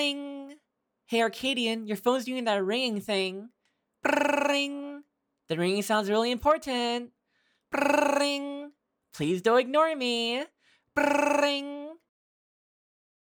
Ring. Hey, Arcadian, your phone's doing that ringing thing. Ring. The ringing sounds really important. Ring. Please don't ignore me. Ring.